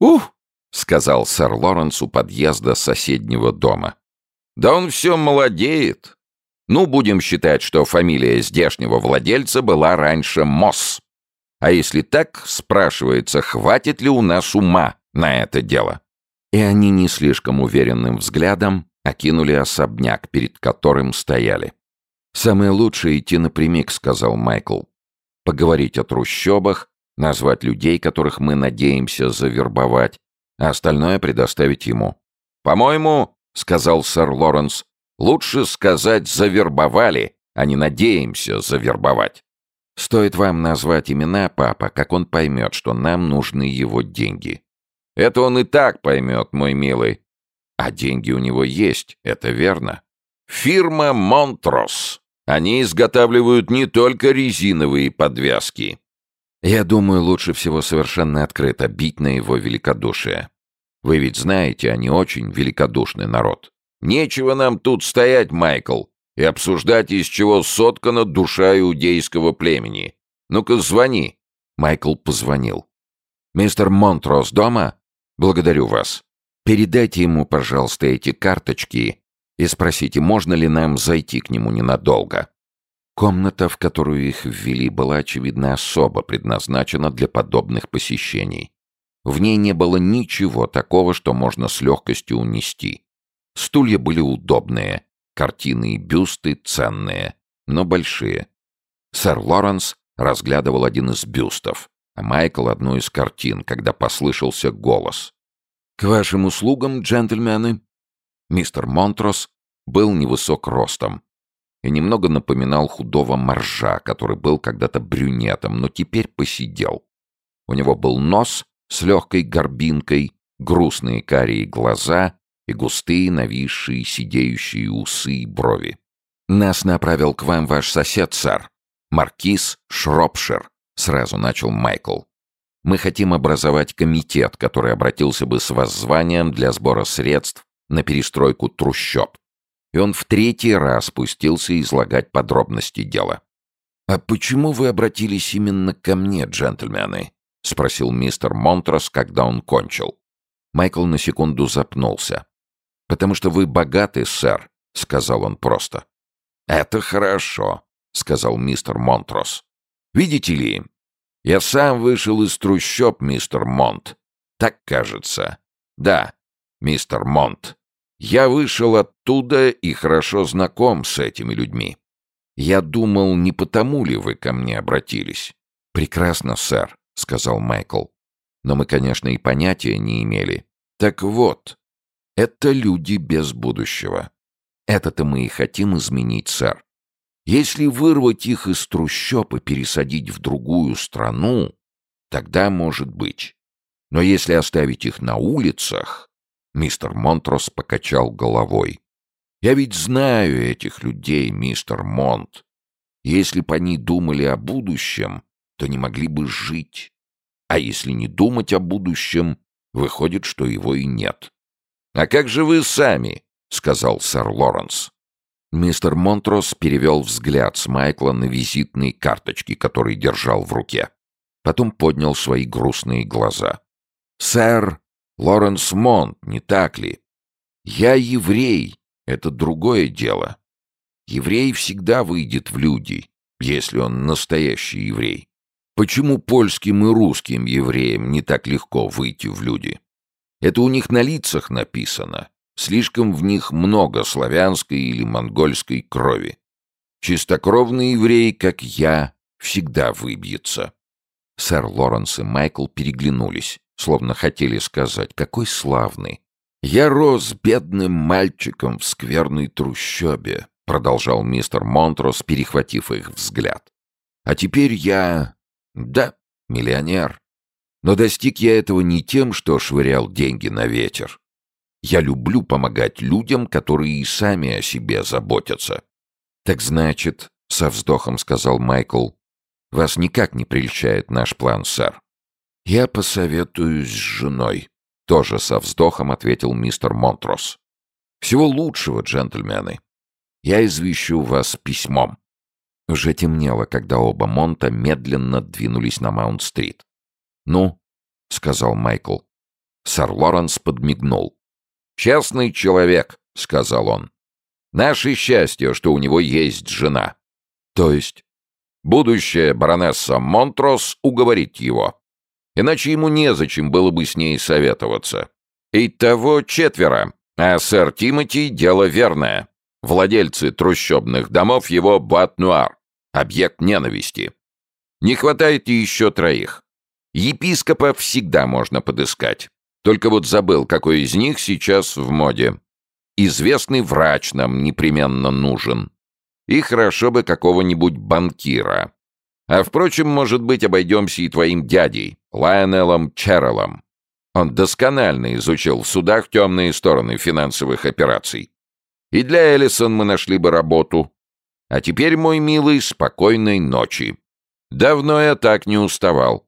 «Ух!» — сказал сэр Лоренс у подъезда соседнего дома. «Да он все молодеет. Ну, будем считать, что фамилия здешнего владельца была раньше Мосс. А если так, спрашивается, хватит ли у нас ума на это дело?» И они не слишком уверенным взглядом окинули особняк, перед которым стояли. «Самое лучшее идти напрямик», — сказал Майкл. «Поговорить о трущобах, назвать людей, которых мы надеемся завербовать, а остальное предоставить ему». «По-моему», — сказал сэр Лоренс, — «лучше сказать «завербовали», а не «надеемся завербовать». «Стоит вам назвать имена, папа, как он поймет, что нам нужны его деньги». «Это он и так поймет, мой милый». «А деньги у него есть, это верно». «Фирма «Монтрос». Они изготавливают не только резиновые подвязки. Я думаю, лучше всего совершенно открыто бить на его великодушие. Вы ведь знаете, они очень великодушный народ. Нечего нам тут стоять, Майкл, и обсуждать, из чего соткана душа иудейского племени. Ну-ка, звони. Майкл позвонил. «Мистер Монтрос дома? Благодарю вас. Передайте ему, пожалуйста, эти карточки и спросите, можно ли нам зайти к нему ненадолго. Комната, в которую их ввели, была, очевидно, особо предназначена для подобных посещений. В ней не было ничего такого, что можно с легкостью унести. Стулья были удобные, картины и бюсты ценные, но большие. Сэр Лоренс разглядывал один из бюстов, а Майкл — одну из картин, когда послышался голос. «К вашим услугам, джентльмены!» Мистер Монтрос был невысок ростом и немного напоминал худого моржа, который был когда-то брюнетом, но теперь посидел. У него был нос с легкой горбинкой, грустные карие глаза и густые, нависшие, сидеющие усы и брови. «Нас направил к вам ваш сосед, сэр, маркиз Шропшир», — сразу начал Майкл. «Мы хотим образовать комитет, который обратился бы с воззванием для сбора средств на перестройку трущоб. И он в третий раз спустился излагать подробности дела. «А почему вы обратились именно ко мне, джентльмены?» — спросил мистер Монтрос, когда он кончил. Майкл на секунду запнулся. «Потому что вы богаты, сэр», — сказал он просто. «Это хорошо», — сказал мистер Монтрос. «Видите ли, я сам вышел из трущоб, мистер Монт. Так кажется. Да, мистер Монт. Я вышел оттуда и хорошо знаком с этими людьми. Я думал, не потому ли вы ко мне обратились? Прекрасно, сэр, сказал Майкл. Но мы, конечно, и понятия не имели. Так вот, это люди без будущего. Это-то мы и хотим изменить, сэр. Если вырвать их из трущоб и пересадить в другую страну, тогда может быть. Но если оставить их на улицах, Мистер Монтрос покачал головой. «Я ведь знаю этих людей, мистер Монт. Если бы они думали о будущем, то не могли бы жить. А если не думать о будущем, выходит, что его и нет». «А как же вы сами?» — сказал сэр Лоренс. Мистер Монтрос перевел взгляд с Майкла на визитные карточки, которые держал в руке. Потом поднял свои грустные глаза. «Сэр Лоренс Монт, не так ли? Я еврей, это другое дело. Еврей всегда выйдет в люди, если он настоящий еврей. Почему польским и русским евреям не так легко выйти в люди? Это у них на лицах написано. Слишком в них много славянской или монгольской крови. Чистокровный еврей, как я, всегда выбьется. Сэр Лоренс и Майкл переглянулись словно хотели сказать, какой славный. «Я рос бедным мальчиком в скверной трущобе», — продолжал мистер Монтрос, перехватив их взгляд. «А теперь я... да, миллионер. Но достиг я этого не тем, что швырял деньги на ветер. Я люблю помогать людям, которые и сами о себе заботятся». «Так значит», — со вздохом сказал Майкл, — «вас никак не прельщает наш план, сэр». «Я посоветуюсь с женой», — тоже со вздохом ответил мистер Монтрос. «Всего лучшего, джентльмены. Я извещу вас письмом». Уже темнело, когда оба Монта медленно двинулись на Маунт-стрит. «Ну», — сказал Майкл, Сэр Лоренс подмигнул. «Честный человек», — сказал он. «Наше счастье, что у него есть жена». «То есть?» «Будущая баронесса Монтрос уговорит его. Иначе ему незачем было бы с ней советоваться. И того четверо, а сэр Тимоти — дело верное. Владельцы трущобных домов его Батнуар, объект ненависти. Не хватает еще троих. Епископа всегда можно подыскать. Только вот забыл, какой из них сейчас в моде. Известный врач нам непременно нужен. И хорошо бы какого-нибудь банкира. А впрочем, может быть, обойдемся и твоим дядей, Лайонеллом Черреллом. Он досконально изучил в судах темные стороны финансовых операций. И для Эллисон мы нашли бы работу. А теперь, мой милый, спокойной ночи. Давно я так не уставал.